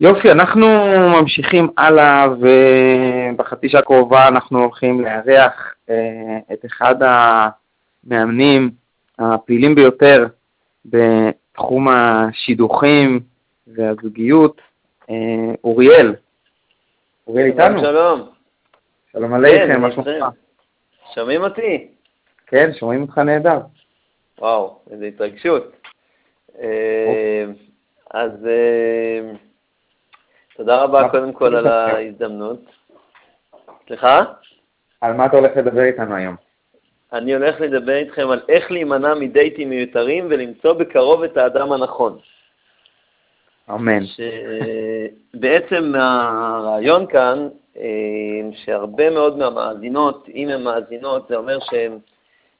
יופי, אנחנו ממשיכים הלאה, ובחצי שעה הקרובה אנחנו הולכים לארח אה, את אחד המאמנים הפעילים ביותר בתחום השידוכים והזוגיות, אה, אוריאל. אוריאל איתנו? שלום. שלום עליכם, כן, מה שלומך? שומעים אותי? כן, שומעים אותך נהדר. וואו, איזו התרגשות. אה, אז תודה רבה קודם כל על ההזדמנות. סליחה? על מה אתה הולך לדבר איתנו היום? אני הולך לדבר איתכם על איך להימנע מדייטים מיותרים ולמצוא בקרוב את האדם הנכון. אמן. שבעצם הרעיון כאן, אה, שהרבה מאוד מהמאזינות, אם הן מאזינות, זה אומר שהן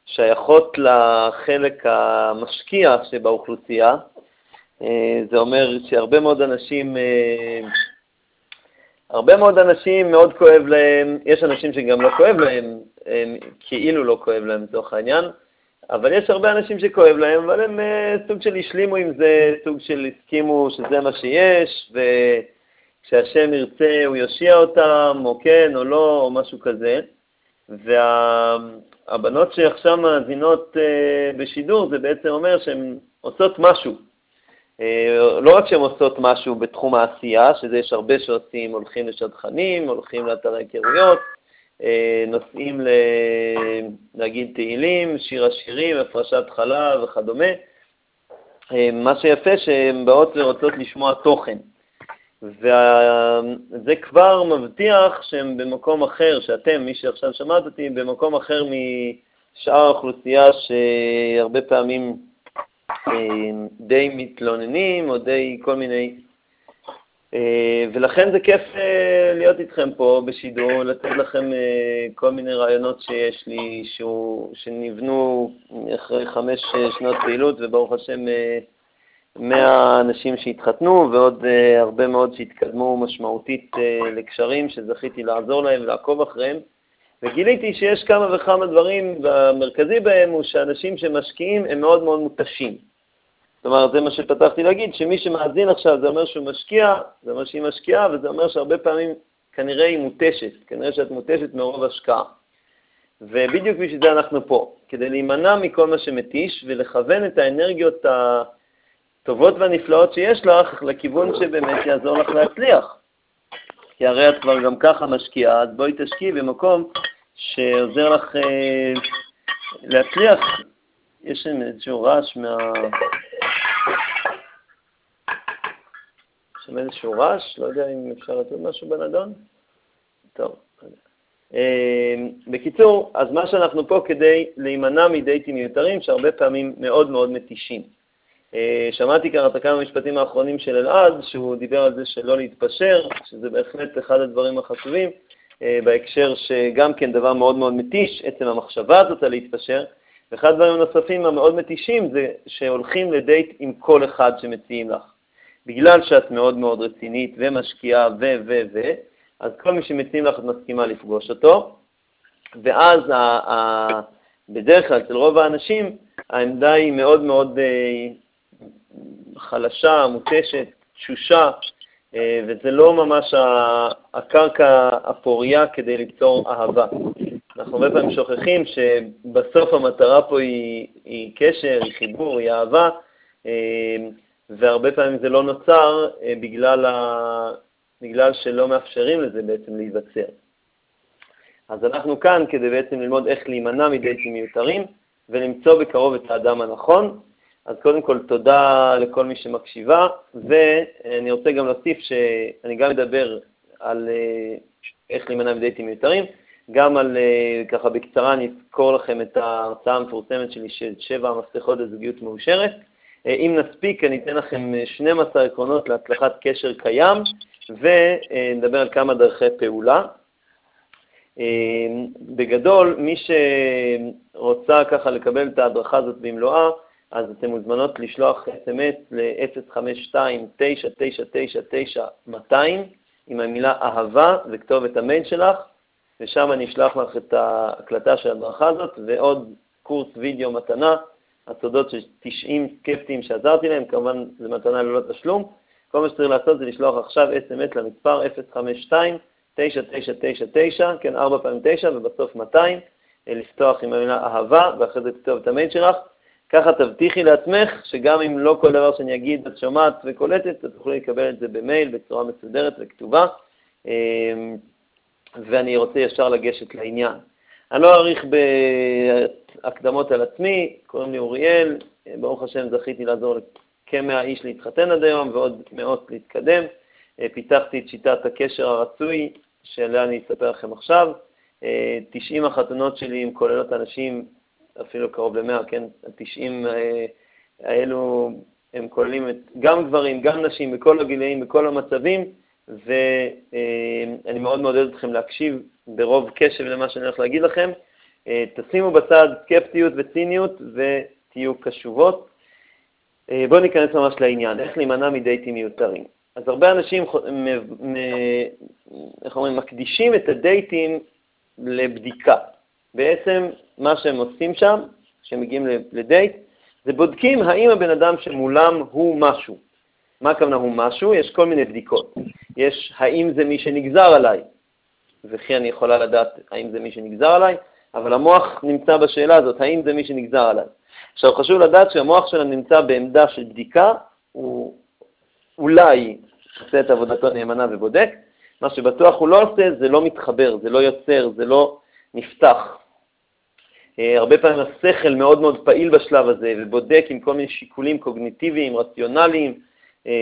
שייכות לחלק המשקיע שבאוכלוסייה. אה, זה אומר שהרבה מאוד אנשים, אה, הרבה מאוד אנשים מאוד כואב להם, יש אנשים שגם לא כואב להם, הם כאילו לא כואב להם לצורך העניין, אבל יש הרבה אנשים שכואב להם, אבל הם אה, סוג של השלימו עם זה, סוג של הסכימו שזה מה שיש, וכשהשם ירצה הוא יושיע אותם, או כן או לא, או משהו כזה. והבנות שעכשיו מאזינות אה, בשידור, זה בעצם אומר שהן עושות משהו. אה, לא רק שהן עושות משהו בתחום העשייה, שזה יש הרבה שעושים, הולכים לשדכנים, הולכים לאתרי היכרויות, אה, נוסעים ל... להגיד תהילים, שיר השירים, הפרשת חלב וכדומה. אה, מה שיפה שהן באות ורוצות לשמוע תוכן. וזה כבר מבטיח שהם במקום אחר, שאתם, מי שעכשיו שמעת אותי, במקום אחר משאר האוכלוסייה שהרבה פעמים די מתלוננים או די כל מיני אה, ולכן זה כיף אה, להיות איתכם פה בשידור, לתת לכם אה, כל מיני רעיונות שיש לי, שהוא, שנבנו אחרי חמש שנות פעילות, וברוך השם 100 אנשים שהתחתנו, ועוד הרבה מאוד שהתקדמו משמעותית לקשרים, שזכיתי לעזור להם ולעקוב אחריהם. וגיליתי שיש כמה וכמה דברים, והמרכזי בהם הוא שאנשים שמשקיעים הם מאוד מאוד מותשים. זאת אומרת, זה מה שפתחתי להגיד, שמי שמאזין עכשיו, זה אומר שהוא משקיע, זה אומר שהיא משקיעה, וזה אומר שהרבה פעמים כנראה היא מותשת, כנראה שאת מותשת מרוב השקעה. ובדיוק בשביל זה אנחנו פה, כדי להימנע מכל מה שמתיש ולכוון את האנרגיות הטובות והנפלאות שיש לך לכיוון שבאמת יעזור לך להצליח. כי הרי את כבר גם ככה משקיעה, אז בואי תשקיעי במקום שעוזר לך אה, להצליח. יש שם איזשהו רעש מה... יש שם איזשהו רעש, לא יודע אם אפשר לעשות משהו בנדון. טוב. אמ, בקיצור, אז מה שאנחנו פה כדי להימנע מדייטים מיותרים, שהרבה פעמים מאוד מאוד מתישים. אה, שמעתי כאן את הכמה משפטים האחרונים של אלעד, שהוא דיבר על זה שלא להתפשר, שזה בהחלט אחד הדברים החשובים, אה, בהקשר שגם כן דבר מאוד מאוד מתיש, עצם המחשבה הזאת על להתפשר, ואחד הדברים הנוספים המאוד מתישים זה שהולכים לדייט עם כל אחד שמציעים לך. בגלל שאת מאוד מאוד רצינית ומשקיעה ו... ו... ו... אז כל מי שמציעים לך את מסכימה לפגוש אותו, ואז ה... ה... בדרך כלל אצל רוב האנשים העמדה היא מאוד מאוד אה, חלשה, מותשת, תשושה, אה, וזה לא ממש הקרקע הפוריה כדי ליצור אהבה. אנחנו הרבה פעמים שוכחים שבסוף המטרה פה היא, היא קשר, היא חיבור, היא אהבה, אה, והרבה פעמים זה לא נוצר אה, בגלל, ה... בגלל שלא מאפשרים לזה בעצם להיווצר. אז אנחנו כאן כדי בעצם ללמוד איך להימנע מדייטים מיותרים ולמצוא בקרוב את האדם הנכון. אז קודם כל תודה לכל מי שמקשיבה, ואני רוצה גם להוסיף שאני גם אדבר על אה, איך להימנע מדייטים מיותרים, גם על, ככה בקצרה אני אזכור לכם את ההרצאה המפורסמת שלי של שבע המפתחות לזוגיות מאושרת. אם נספיק, אני אתן לכם 12 עקרונות להצלחת קשר קיים, ונדבר על כמה דרכי פעולה. בגדול, מי שרוצה ככה לקבל את ההדרכה הזאת במלואה, אז אתן מוזמנות לשלוח אס.אם.אס ל-052-9999-200 עם המילה אהבה וכתובת המייל שלך, ושם אני אשלח לך את ההקלטה של ההדרכה הזאת, ועוד קורס וידאו מתנה, הסודות של 90 סקפטים שעזרתי להם, כמובן זו מתנה ללא תשלום, כל מה שצריך לעשות זה לשלוח עכשיו אס.אם.אס למספר 052-9999, כן, 4 פעמים 9 ובסוף 200, אה, לפתוח עם המילה אהבה, ואחרי זה תכתוב את המייל שלך. ככה תבטיחי לעצמך שגם אם לא כל דבר שאני אגיד את שומעת וקולטת, את תוכלי לקבל את זה במייל בצורה מסודרת וכתובה. אמ, ואני רוצה ישר לגשת לעניין. אני לא אאריך בהקדמות על עצמי, קוראים לי אוריאל, ברוך השם זכיתי לעזור לכמאה איש להתחתן עד היום ועוד מאות להתקדם. פיתחתי את שיטת הקשר הרצוי, שעליה אני אספר לכם עכשיו. 90 החתונות שלי כוללות אנשים, אפילו קרוב ל-100, כן? ה-90 האלו הם כוללים גם גברים, גם נשים, בכל הגילאים, בכל המצבים. ואני מאוד מעודד אתכם להקשיב ברוב קשב למה שאני הולך להגיד לכם. אה, תשימו בצד סקפטיות וציניות ותהיו קשובות. אה, בואו ניכנס ממש לעניין, איך להימנע מדייטים מיותרים. אז הרבה אנשים, איך אומרים, מקדישים את הדייטים לבדיקה. בעצם מה שהם עושים שם, כשהם מגיעים לדייט, זה בודקים האם הבן אדם שמולם הוא משהו. מה הכוונה הוא משהו? יש כל מיני בדיקות. יש האם זה מי שנגזר עליי, וכי אני יכולה לדעת האם זה מי שנגזר עליי, אבל המוח נמצא בשאלה הזאת, האם זה מי שנגזר עליי. עכשיו, חשוב לדעת שהמוח שלנו נמצא בעמדה של בדיקה, הוא אולי עושה את עבודתו נאמנה ובודק, מה שבטוח הוא לא עושה, זה לא מתחבר, זה לא יוצר, זה לא נפתח. אה, הרבה פעמים השכל מאוד מאוד פעיל בשלב הזה ובודק עם כל מיני שיקולים קוגניטיביים, רציונליים, אה,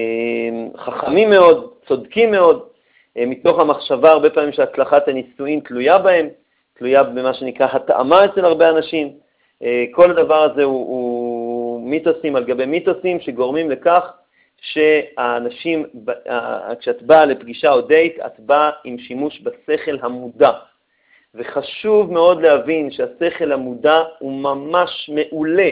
חכמים מאוד, צודקים מאוד, אה, מתוך המחשבה הרבה פעמים שהצלחת הנישואין תלויה בהם, תלויה במה שנקרא התאמה אצל הרבה אנשים. כל הדבר הזה הוא, הוא מיתוסים על גבי מיתוסים שגורמים לכך שהאנשים, כשאת באה לפגישה או דייט, את באה עם שימוש בשכל המודע. וחשוב מאוד להבין שהשכל המודע הוא ממש מעולה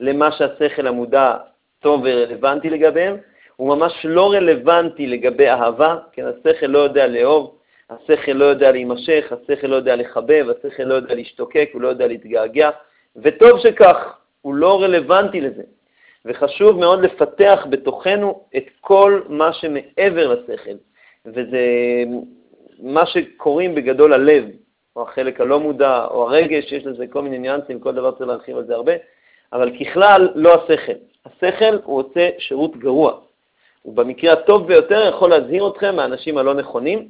למה שהשכל המודע טוב ורלוונטי לגביהם, הוא ממש לא רלוונטי לגבי אהבה, כן, השכל לא יודע לאהוב, השכל לא יודע להימשך, השכל לא יודע לחבב, השכל לא יודע להשתוקק, הוא לא יודע להתגעגע, וטוב שכך, הוא לא רלוונטי לזה. וחשוב מאוד לפתח בתוכנו את כל מה שמעבר לשכל, וזה מה שקוראים בגדול הלב, או החלק הלא מודע, או הרגש, יש לזה כל מיני ניואנסים, כל דבר צריך להרחיב על זה הרבה, אבל ככלל לא השכל. השכל הוא עושה שירות גרוע. הוא במקרה הטוב ביותר יכול להזהיר אתכם מהאנשים הלא נכונים,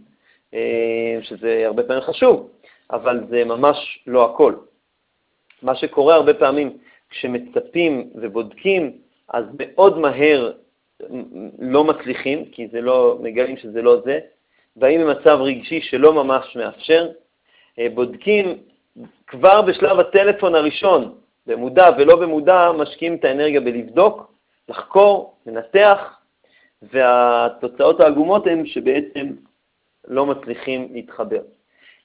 אה, שזה הרבה פעמים חשוב, אבל זה ממש לא הכל. מה שקורה הרבה פעמים כשמצפים ובודקים, אז מאוד מהר לא מצליחים, כי זה לא, מגלים שזה לא זה, באים במצב רגשי שלא ממש מאפשר, בודקים כבר בשלב הטלפון הראשון, במודע ולא במודע, משקיעים את האנרגיה בלבדוק, לחקור, לנתח, והתוצאות העגומות הן שבעצם לא מצליחים להתחבר.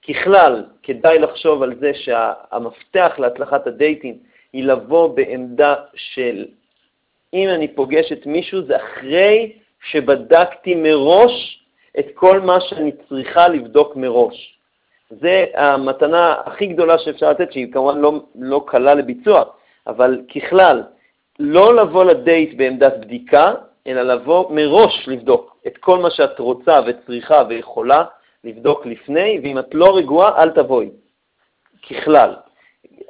ככלל, כדאי לחשוב על זה שהמפתח להצלחת הדייטים היא לבוא בעמדה של אם אני פוגש את מישהו זה אחרי שבדקתי מראש את כל מה שאני צריכה לבדוק מראש. זה המתנה הכי גדולה שאפשר לתת, שהיא כמובן לא, לא קלה לביצוע, אבל ככלל, לא לבוא לדייט בעמדת בדיקה, אלא לבוא מראש לבדוק את כל מה שאת רוצה וצריכה ויכולה לבדוק לפני, ואם את לא רגועה, אל תבואי, ככלל.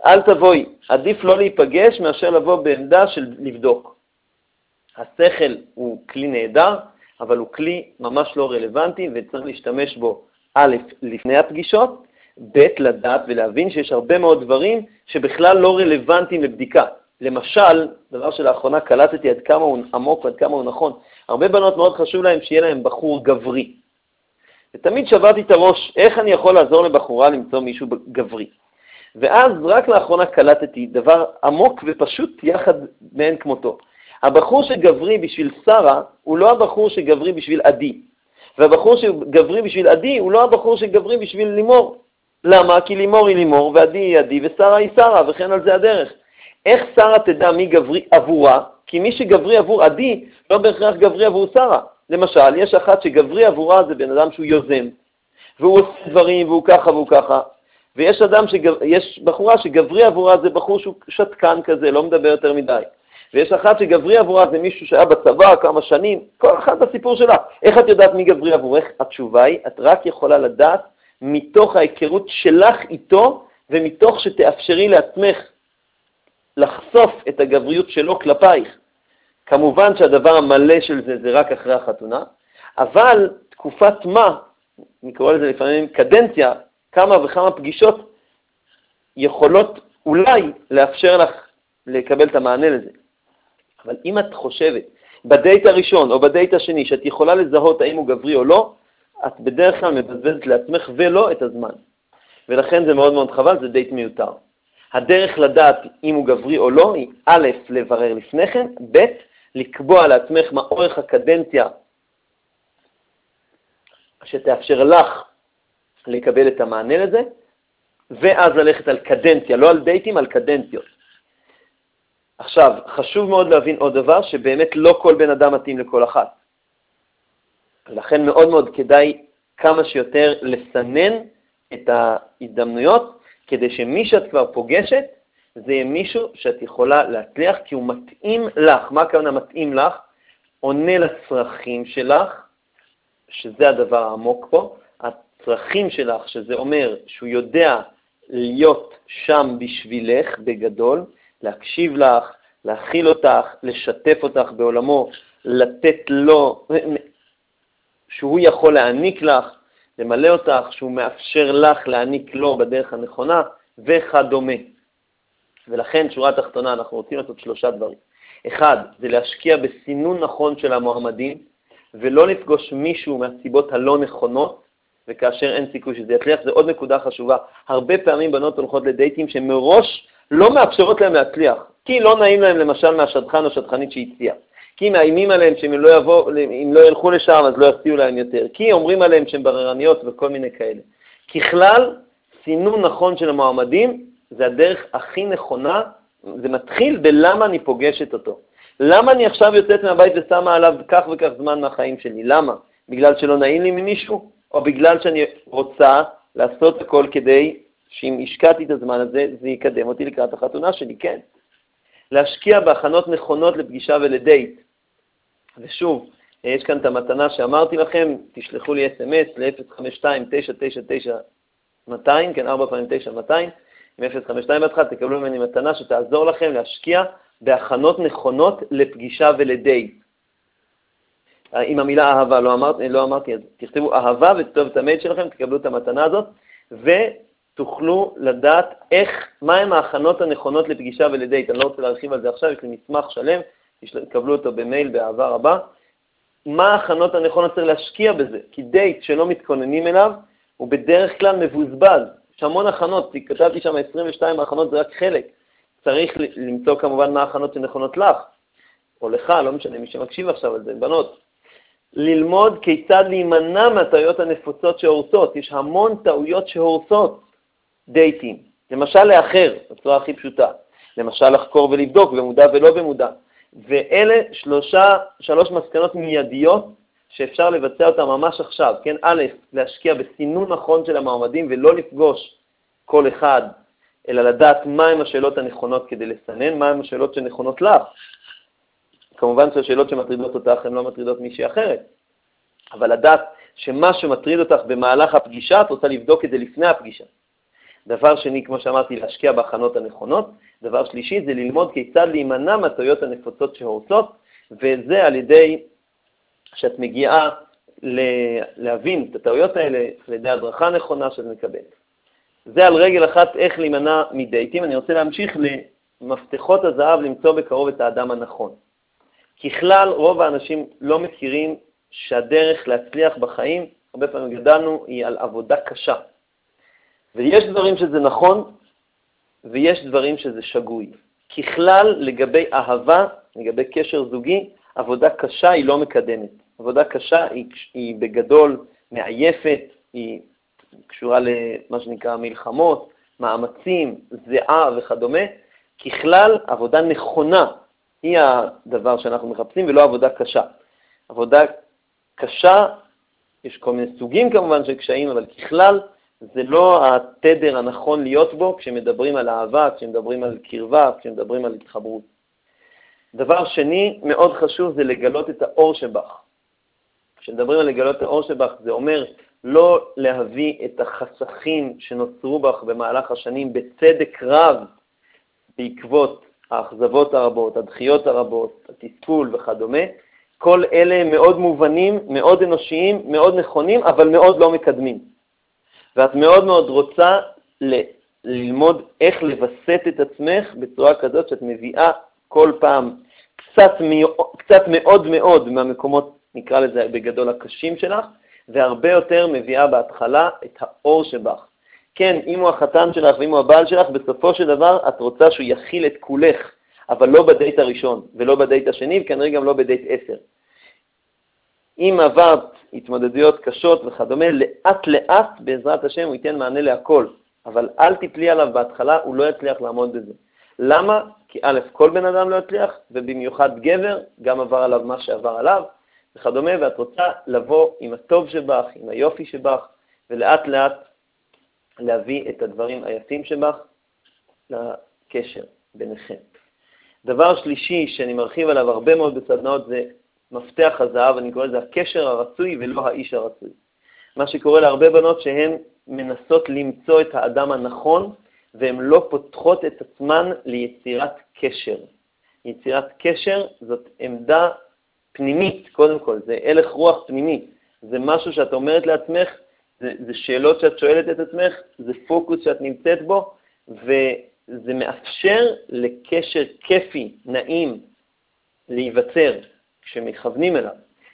אל תבואי, עדיף לא להיפגש מאשר לבוא בעמדה של לבדוק. השכל הוא כלי נהדר, אבל הוא כלי ממש לא רלוונטי וצריך להשתמש בו, א', לפני הפגישות, ב', לדעת ולהבין שיש הרבה מאוד דברים שבכלל לא רלוונטיים לבדיקה. למשל, דבר שלאחרונה קלטתי עד כמה הוא עמוק ועד כמה הוא נכון, הרבה בנות מאוד חשוב להן שיהיה להן בחור גברי. ותמיד שברתי את הראש, איך אני יכול לעזור לבחורה למצוא מישהו גברי? ואז רק לאחרונה קלטתי דבר עמוק ופשוט יחד מאין כמותו. הבחור שגברי בשביל שרה הוא לא הבחור שגברי בשביל עדי, והבחור שגברי בשביל עדי הוא לא הבחור שגברי בשביל לימור. למה? כי לימור היא לימור, ועדי היא עדי, ושרה היא שרה, וכן על זה הדרך. איך שרה תדע מי גברי עבורה? כי מי שגברי עבור עדי, לא בהכרח גברי עבור שרה. למשל, יש אחת שגברי עבורה זה בן אדם שהוא יוזם, והוא עושה דברים, והוא ככה והוא ככה, ויש אדם שגב... יש בחורה שגברי עבורה זה בחור שהוא שתקן כזה, לא מדבר יותר מדי. ויש אחת שגברי עבורה זה מישהו שהיה בצבא כמה שנים, כל אחת בסיפור שלה. איך את יודעת מי גברי עבורך? התשובה היא, את רק יכולה לדעת מתוך ההיכרות שלך איתו, ומתוך שתאפשרי לעצמך לחשוף את הגבריות שלו כלפייך. כמובן שהדבר המלא של זה זה רק אחרי החתונה, אבל תקופת מה, אני קורא לזה לפעמים קדנציה, כמה וכמה פגישות יכולות אולי לאפשר לך לקבל את המענה לזה. אבל אם את חושבת בדייט הראשון או בדייט השני שאת יכולה לזהות האם הוא גברי או לא, את בדרך כלל מבזבזת לעצמך ולא את הזמן. ולכן זה מאוד מאוד חבל, זה דייט מיותר. הדרך לדעת אם הוא גברי או לא היא א', לברר לפני כן, ב', לקבוע לעצמך מה אורך הקדנציה שתאפשר לך לקבל את המענה לזה, ואז ללכת על קדנציה, לא על דייטים, על קדנציות. עכשיו, חשוב מאוד להבין עוד דבר, שבאמת לא כל בן אדם מתאים לכל אחת. לכן מאוד מאוד כדאי כמה שיותר לסנן את ההזדמנויות, כדי שמי שאת כבר פוגשת, זה יהיה מישהו שאת יכולה להצליח, כי הוא מתאים לך. מה הכוונה מתאים לך? עונה לצרכים שלך, שזה הדבר העמוק פה, הצרכים שלך, שזה אומר שהוא יודע להיות שם בשבילך בגדול, להקשיב לך, להכיל אותך, לשתף אותך בעולמו, לתת לו, שהוא יכול להעניק לך, למלא אותך, שהוא מאפשר לך להעניק לו בדרך הנכונה, וכדומה. ולכן, שורה תחתונה, אנחנו רוצים לעשות שלושה דברים. אחד, זה להשקיע בסינון נכון של המועמדים, ולא לפגוש מישהו מהסיבות הלא נכונות, וכאשר אין סיכוי שזה יצליח, זו עוד נקודה חשובה. הרבה פעמים בנות הולכות לדייטים שמראש לא מאפשרות להם להצליח, כי לא נעים להם למשל מהשדכן או שדכנית שהציע. כי מאיימים עליהם שאם לא, יבוא, לא ילכו לשם אז לא יציעו להם יותר, כי אומרים עליהם שהם בררניות וכל מיני כאלה. ככלל, סינון נכון של המועמדים זה הדרך הכי נכונה, זה מתחיל בלמה אני פוגשת אותו. למה אני עכשיו יוצאת מהבית ושמה עליו כך וכך זמן מהחיים שלי? למה? בגלל שלא נעים לי ממישהו? או בגלל שאני רוצה לעשות הכל כדי שאם השקעתי את הזמן הזה, זה יקדם אותי לקראת החתונה שלי, כן. להשקיע בהכנות נכונות לפגישה ולדייט. ושוב, יש כאן את המתנה שאמרתי לכם, תשלחו לי אס.אם.אס ל-052-999-200, כן, 4 פעמים 9, 200, עם 052 בהתחלה, תקבלו ממני מתנה שתעזור לכם להשקיע בהכנות נכונות לפגישה ולדייט. עם המילה אהבה, לא אמרתי, לא אמרתי, אז תכתבו אהבה ותכתוב את המייל שלכם, תקבלו את המתנה הזאת, ותוכלו לדעת איך, מהם ההכנות הנכונות לפגישה ולדייט. אני לא רוצה להרחיב על זה עכשיו, יש לי מסמך שלם, תקבלו אותו במייל באהבה רבה. מה ההכנות הנכונות צריך להשקיע בזה? כי דייט שלא מתכוננים אליו, הוא בדרך כלל מבוזבז. יש המון הכנות, כתבתי שם 22 הכנות, זה רק חלק. צריך למצוא כמובן מה ההכנות שנכונות לך, או לך, לא משנה, מי שמקשיב עכשיו על זה, בנות. ללמוד כיצד להימנע מהטעויות הנפוצות שהורסות. יש המון טעויות שהורסות דייטים. למשל לאחר, בצורה הכי פשוטה. למשל לחקור ולבדוק, במודע ולא במודע. ואלה שלושה, שלוש מסקנות מיידיות שאפשר לבצע אותן ממש עכשיו. כן, א', להשקיע בסינון נכון של המועמדים ולא לפגוש כל אחד, אלא לדעת מהן השאלות הנכונות כדי לסנן, מהן השאלות שנכונות לך. כמובן שהשאלות שמטרידות אותך הן לא מטרידות מישהי אחרת, אבל לדעת שמה שמטריד אותך במהלך הפגישה, את רוצה לבדוק את זה לפני הפגישה. דבר שני, כמו שאמרתי, להשקיע בהכנות הנכונות. דבר שלישי זה ללמוד כיצד להימנע מהטעויות הנפוצות שהורסות, וזה על ידי שאת מגיעה להבין את הטעויות האלה על ידי הדרכה נכונה שאת מקבלת. זה על רגל אחת איך להימנע מדייטים. אני רוצה להמשיך למפתחות הזהב למצוא בקרוב את האדם הנכון. ככלל, רוב האנשים לא מכירים שהדרך להצליח בחיים, הרבה פעמים גדלנו, היא על עבודה קשה. ויש דברים שזה נכון, ויש דברים שזה שגוי. ככלל, לגבי אהבה, לגבי קשר זוגי, עבודה קשה היא לא מקדמת. עבודה קשה היא, היא בגדול מעייפת, היא קשורה למה שנקרא מלחמות, מאמצים, זיעה וכדומה. ככלל, עבודה נכונה היא הדבר שאנחנו מחפשים, ולא עבודה קשה. עבודה קשה, יש כל מיני סוגים כמובן של קשיים, אבל ככלל זה לא התדר הנכון להיות בו כשמדברים על אהבה, כשמדברים על קרבה, כשמדברים על התחברות. דבר שני, מאוד חשוב, זה לגלות את האור שבך. כשמדברים על לגלות את האור שבך, זה אומר לא להביא את החסכים שנוצרו בך במהלך השנים בצדק רב בעקבות האכזבות הרבות, הדחיות הרבות, התסכול וכדומה. כל אלה מאוד מובנים, מאוד אנושיים, מאוד נכונים, אבל מאוד לא מקדמים. ואת מאוד מאוד רוצה ל- ללמוד איך לווסת את עצמך בצורה כזאת שאת מביאה כל פעם קצת, מ- קצת מאוד מאוד מהמקומות, נקרא לזה בגדול, הקשים שלך, והרבה יותר מביאה בהתחלה את האור שבך. כן, אם הוא החתן שלך ואם הוא הבעל שלך, בסופו של דבר את רוצה שהוא יכיל את כולך, אבל לא בדייט הראשון ולא בדייט השני, וכנראה גם לא בדייט עשר. אם עברת התמודדויות קשות וכדומה, לאט לאט בעזרת השם הוא ייתן מענה להכל, אבל אל תפלי עליו בהתחלה, הוא לא יצליח לעמוד בזה. למה? כי א', כל בן אדם לא יצליח, ובמיוחד גבר, גם עבר עליו מה שעבר עליו, וכדומה, ואת רוצה לבוא עם הטוב שבך, עם היופי שבך, ולאט לאט להביא את הדברים היפים שבך לקשר ביניכם. דבר שלישי שאני מרחיב עליו הרבה מאוד בסדנאות זה מפתח הזהב, אני קורא לזה הקשר הרצוי ולא האיש הרצוי. מה שקורה להרבה בנות שהן מנסות למצוא את האדם הנכון והן לא פותחות את עצמן ליצירת קשר. יצירת קשר זאת עמדה פנימית, קודם כל, זה הלך רוח פנימי. זה משהו שאת אומרת לעצמך, זה, זה שאלות שאת שואלת את עצמך, זה פוקוס שאת נמצאת בו, וזה מאפשר לקשר כיפי, נעים, להיווצר כשמכוונים אליו.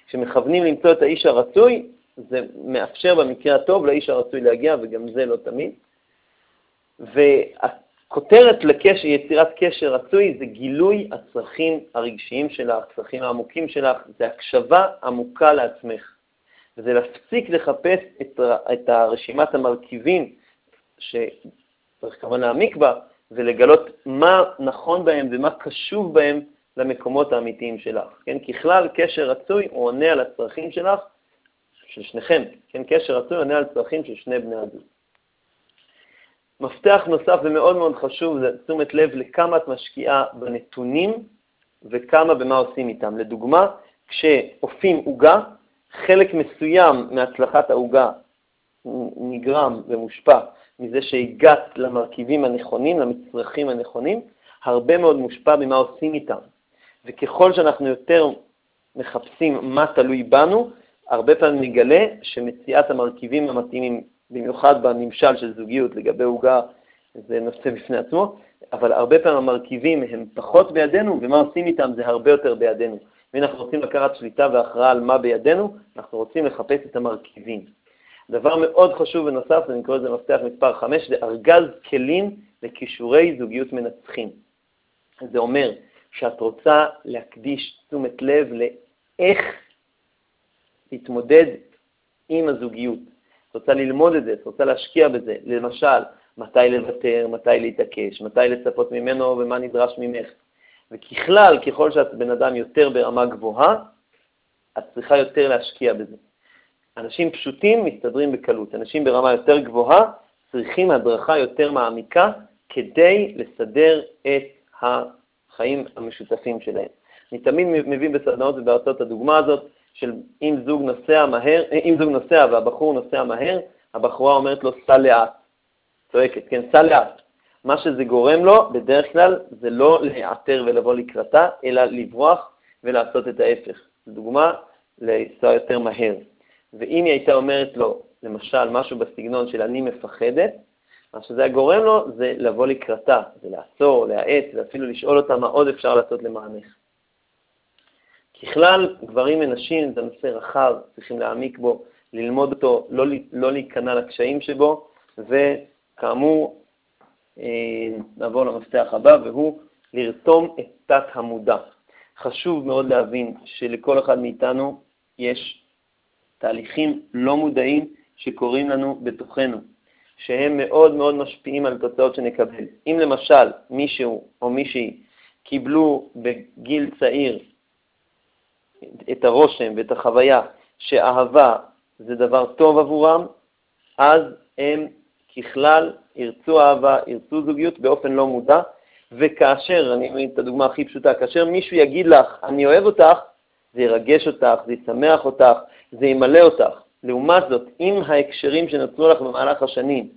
כשמכוונים למצוא את האיש הרצוי, זה מאפשר במקרה הטוב לאיש הרצוי להגיע, וגם זה לא תמיד. והכותרת לקשר, יצירת קשר רצוי זה גילוי הצרכים הרגשיים שלך, הצרכים העמוקים שלך, זה הקשבה עמוקה לעצמך. וזה להפסיק לחפש את, את הרשימת המרכיבים שצריך כמובן להעמיק בה, ולגלות מה נכון בהם ומה קשוב בהם למקומות האמיתיים שלך. כן? ככלל, קשר רצוי הוא עונה על הצרכים שלך, של שניכם. כן? קשר רצוי עונה על צרכים של שני בני הזוג. מפתח נוסף ומאוד מאוד חשוב זה תשומת לב לכמה את משקיעה בנתונים וכמה במה עושים איתם. לדוגמה, כשאופים עוגה, חלק מסוים מהצלחת העוגה נגרם ומושפע מזה שהגעת למרכיבים הנכונים, למצרכים הנכונים, הרבה מאוד מושפע ממה עושים איתם. וככל שאנחנו יותר מחפשים מה תלוי בנו, הרבה פעמים נגלה שמציאת המרכיבים המתאימים, במיוחד בממשל של זוגיות לגבי עוגה, זה נושא בפני עצמו, אבל הרבה פעמים המרכיבים הם פחות בידינו, ומה עושים איתם זה הרבה יותר בידינו. ואם אנחנו רוצים לקחת שליטה והכרעה על מה בידינו, אנחנו רוצים לחפש את המרכיבים. דבר מאוד חשוב ונוסף, אני קורא לזה מפתח מספר 5, זה ארגז כלים לכישורי זוגיות מנצחים. זה אומר שאת רוצה להקדיש תשומת לב לאיך להתמודד עם הזוגיות. את רוצה ללמוד את זה, את רוצה להשקיע בזה. למשל, מתי לוותר, מתי להתעקש, מתי לצפות ממנו ומה נדרש ממך. וככלל, ככל שאת בן אדם יותר ברמה גבוהה, את צריכה יותר להשקיע בזה. אנשים פשוטים מסתדרים בקלות. אנשים ברמה יותר גבוהה צריכים הדרכה יותר מעמיקה כדי לסדר את החיים המשותפים שלהם. אני תמיד מביא בסדנאות ובהרצאות הדוגמה הזאת של אם זוג נוסע מהר, אם זוג נוסע והבחור נוסע מהר, הבחורה אומרת לו, סע לאט. צועקת, כן, סע לאט. מה שזה גורם לו, בדרך כלל, זה לא להיעתר ולבוא לקראתה, אלא לברוח ולעשות את ההפך. זו דוגמה לנסוע יותר מהר. ואם היא הייתה אומרת לו, למשל, משהו בסגנון של אני מפחדת, מה שזה היה גורם לו זה לבוא לקראתה, זה לעצור, להאט, ואפילו לשאול אותה מה עוד אפשר לעשות למענך. ככלל, גברים ונשים זה נושא רחב, צריכים להעמיק בו, ללמוד אותו, לא, לא להיכנע לקשיים שבו, וכאמור, אה, נעבור למפתח הבא, והוא לרתום את תת המודע. חשוב מאוד להבין שלכל אחד מאיתנו יש תהליכים לא מודעים שקורים לנו בתוכנו, שהם מאוד מאוד משפיעים על תוצאות שנקבל. אם למשל מישהו או מישהי קיבלו בגיל צעיר את הרושם ואת החוויה שאהבה זה דבר טוב עבורם, אז הם ככלל ירצו אהבה, ירצו זוגיות באופן לא מודע, וכאשר, אני אביא את הדוגמה הכי פשוטה, כאשר מישהו יגיד לך, אני אוהב אותך, זה ירגש אותך, זה ישמח אותך, זה ימלא אותך. לעומת זאת, אם ההקשרים שנתנו לך במהלך השנים,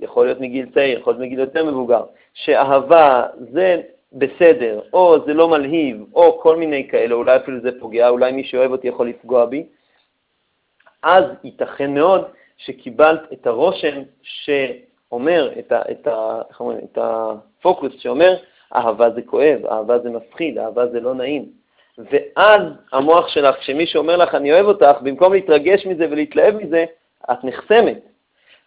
יכול להיות מגיל צעיר, יכול להיות מגיל יותר מבוגר, שאהבה זה בסדר, או זה לא מלהיב, או כל מיני כאלה, אולי אפילו זה פוגע, אולי מי שאוהב אותי יכול לפגוע בי, אז ייתכן מאוד שקיבלת את הרושם שאומר, את, ה, את, ה, אומרים, את הפוקוס שאומר, אהבה זה כואב, אהבה זה מפחיד, אהבה זה לא נעים. ואז המוח שלך, כשמישהו אומר לך, אני אוהב אותך, במקום להתרגש מזה ולהתלהב מזה, את נחסמת.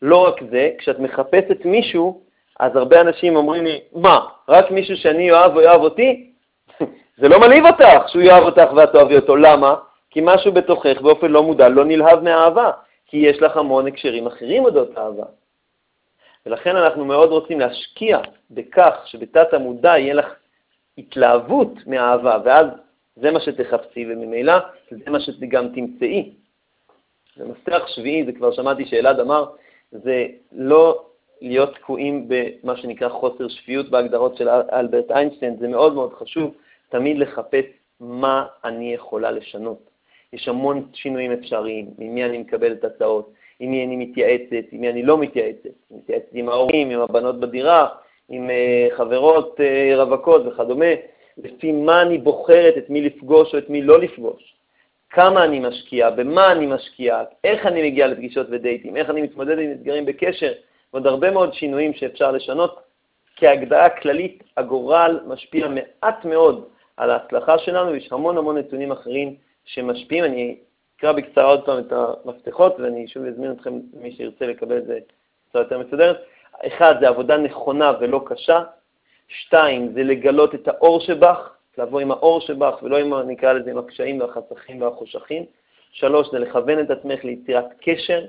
לא רק זה, כשאת מחפשת מישהו, אז הרבה אנשים אומרים לי, מה, רק מישהו שאני אוהב או יאהב אותי? זה לא מלהיב אותך שהוא יאהב אותך ואת אוהבי אותו. למה? כי משהו בתוכך באופן לא מודע לא נלהב מאהבה, כי יש לך המון הקשרים אחרים אודות אהבה. ולכן אנחנו מאוד רוצים להשקיע בכך שבתת המודע יהיה לך התלהבות מאהבה, ואז זה מה שתחפשי, וממילא זה מה שגם תמצאי. ומפתח שביעי, זה כבר שמעתי שאלעד אמר, זה לא להיות תקועים במה שנקרא חוסר שפיות בהגדרות של אלברט איינשטיין, זה מאוד מאוד חשוב תמיד לחפש מה אני יכולה לשנות. יש המון שינויים אפשריים, ממי אני מקבל את הצעות, עם מי אני מתייעצת, עם מי אני לא מתייעצת, מתייעצת עם ההורים, עם הבנות בדירה, עם uh, חברות uh, רווקות וכדומה, לפי מה אני בוחרת את מי לפגוש או את מי לא לפגוש, כמה אני משקיע, במה אני משקיע, איך אני מגיע לפגישות ודייטים, איך אני מתמודד עם אתגרים בקשר, ועוד הרבה מאוד שינויים שאפשר לשנות. כהגדרה כללית, הגורל משפיע מעט מאוד על ההצלחה שלנו, ויש המון המון נתונים אחרים שמשפיעים. אני אקרא בקצרה עוד פעם את המפתחות, ואני שוב אזמין אתכם, מי שירצה לקבל את זה בצורה יותר מסודרת. אחד, זה עבודה נכונה ולא קשה. שתיים, זה לגלות את האור שבך, לבוא עם האור שבך, ולא עם, נקרא לזה, עם הקשיים והחסכים והחושכים. שלוש, זה לכוון את עצמך ליצירת קשר.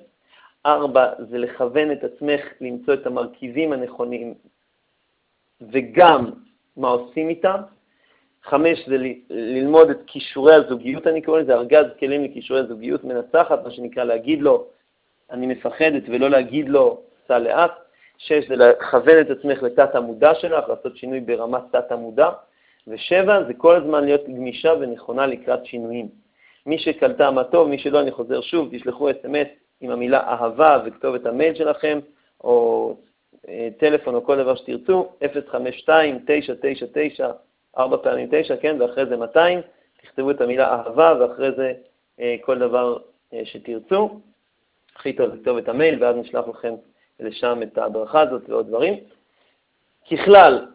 ארבע, זה לכוון את עצמך למצוא את המרכיבים הנכונים וגם מה עושים איתם. חמש זה ללמוד את כישורי הזוגיות, אני קורא לזה ארגז כלים לכישורי הזוגיות מנצחת, מה שנקרא להגיד לו, אני מפחדת, ולא להגיד לו, סע לאט. שש זה לכוון את עצמך לתת המודע שלך, לעשות שינוי ברמת תת המודע. ושבע זה כל הזמן להיות גמישה ונכונה לקראת שינויים. מי שקלטה מה טוב, מי שלא, אני חוזר שוב, תשלחו אס.אם.אס עם המילה אהבה וכתובת המייל שלכם, או אה, טלפון או כל דבר שתרצו, 052-999 ארבע פעמים תשע, כן, ואחרי זה 200, תכתבו את המילה אהבה, ואחרי זה אה, כל דבר אה, שתרצו. הכי טוב לכתוב את המייל, ואז נשלח לכם לשם את ההדרכה הזאת ועוד דברים. ככלל,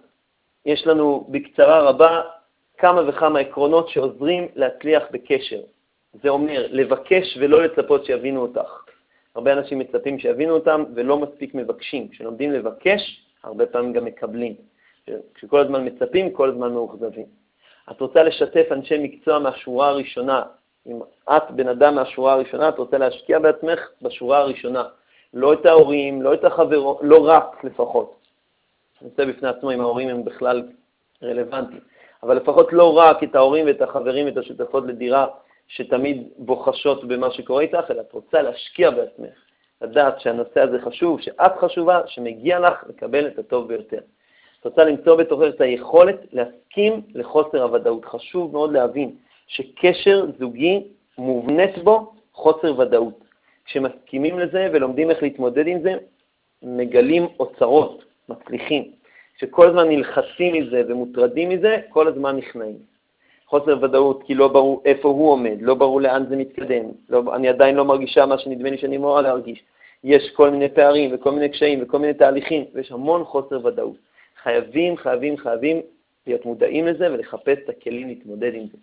יש לנו בקצרה רבה כמה וכמה עקרונות שעוזרים להצליח בקשר. זה אומר לבקש ולא לצפות שיבינו אותך. הרבה אנשים מצפים שיבינו אותם ולא מספיק מבקשים. כשלומדים לבקש, הרבה פעמים גם מקבלים. כשכל הזמן מצפים, כל הזמן מאוכזבים. את רוצה לשתף אנשי מקצוע מהשורה הראשונה. אם את בן אדם מהשורה הראשונה, את רוצה להשקיע בעצמך בשורה הראשונה. לא את ההורים, לא את החברות, לא רק לפחות. רוצה בפני עצמו אם ההורים הם בכלל רלוונטיים. אבל לפחות לא רק את ההורים ואת החברים ואת השותפות לדירה שתמיד בוחשות במה שקורה איתך, אלא את רוצה להשקיע בעצמך, לדעת שהנושא הזה חשוב, שאת חשובה, שמגיע לך לקבל את הטוב ביותר. את רוצה למצוא בתוכך את היכולת להסכים לחוסר הוודאות. חשוב מאוד להבין שקשר זוגי מובנית בו חוסר ודאות. כשמסכימים לזה ולומדים איך להתמודד עם זה, מגלים אוצרות, מצליחים. כשכל הזמן נלחצים מזה ומוטרדים מזה, כל הזמן נכנעים. חוסר ודאות, כי לא ברור איפה הוא עומד, לא ברור לאן זה מתקדם, לא, אני עדיין לא מרגישה מה שנדמה לי שאני אמורה להרגיש. יש כל מיני פערים וכל מיני קשיים וכל מיני תהליכים, ויש המון חוסר ודאות. חייבים, חייבים, חייבים להיות מודעים לזה ולחפש את הכלים להתמודד עם זה.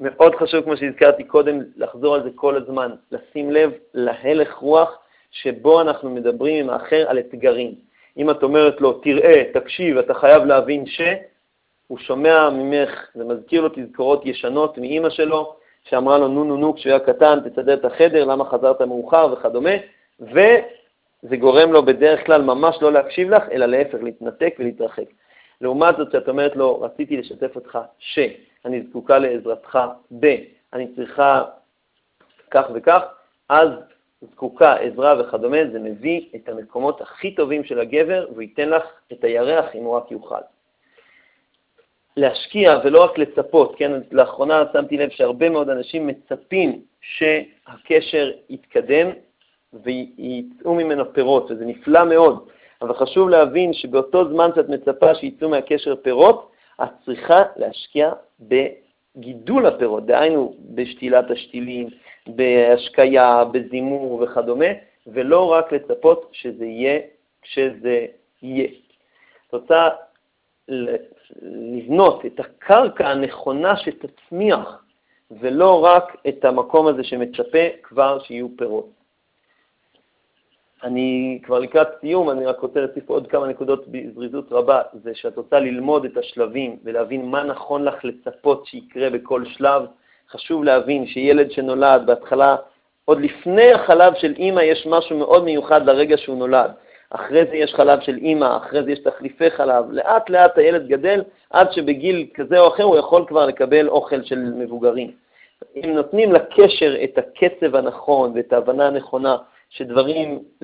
מאוד חשוב, כמו שהזכרתי קודם, לחזור על זה כל הזמן, לשים לב להלך רוח שבו אנחנו מדברים עם האחר על אתגרים. אם את אומרת לו, תראה, תקשיב, אתה חייב להבין ש... הוא שומע ממך, זה מזכיר לו תזכורות ישנות מאימא שלו, שאמרה לו, נו נו נו, כשהוא היה קטן, תסדר את החדר, למה חזרת מאוחר וכדומה, וזה גורם לו בדרך כלל ממש לא להקשיב לך, אלא להפך, להתנתק ולהתרחק. לעומת זאת, שאת אומרת לו, רציתי לשתף אותך שאני זקוקה לעזרתך ב, אני צריכה כך וכך, אז זקוקה, עזרה וכדומה, זה מביא את המקומות הכי טובים של הגבר, והוא ייתן לך את הירח אם הוא רק יוכל. להשקיע ולא רק לצפות, כן? לאחרונה שמתי לב שהרבה מאוד אנשים מצפים שהקשר יתקדם ויצאו ממנו פירות, וזה נפלא מאוד, אבל חשוב להבין שבאותו זמן שאת מצפה שיצאו מהקשר פירות, את צריכה להשקיע בגידול הפירות, דהיינו בשתילת השתילים, בהשקיה, בזימור וכדומה, ולא רק לצפות שזה יהיה כשזה יהיה. את רוצה לבנות את הקרקע הנכונה שתצמיח, ולא רק את המקום הזה שמצפה כבר שיהיו פירות. אני כבר לקראת סיום, אני רק רוצה להוסיף עוד כמה נקודות בזריזות רבה, זה שאת רוצה ללמוד את השלבים ולהבין מה נכון לך לצפות שיקרה בכל שלב. חשוב להבין שילד שנולד בהתחלה, עוד לפני החלב של אימא יש משהו מאוד מיוחד לרגע שהוא נולד. אחרי זה יש חלב של אימא, אחרי זה יש תחליפי חלב. לאט לאט הילד גדל עד שבגיל כזה או אחר הוא יכול כבר לקבל אוכל של מבוגרים. אם נותנים לקשר את הקצב הנכון ואת ההבנה הנכונה שדברים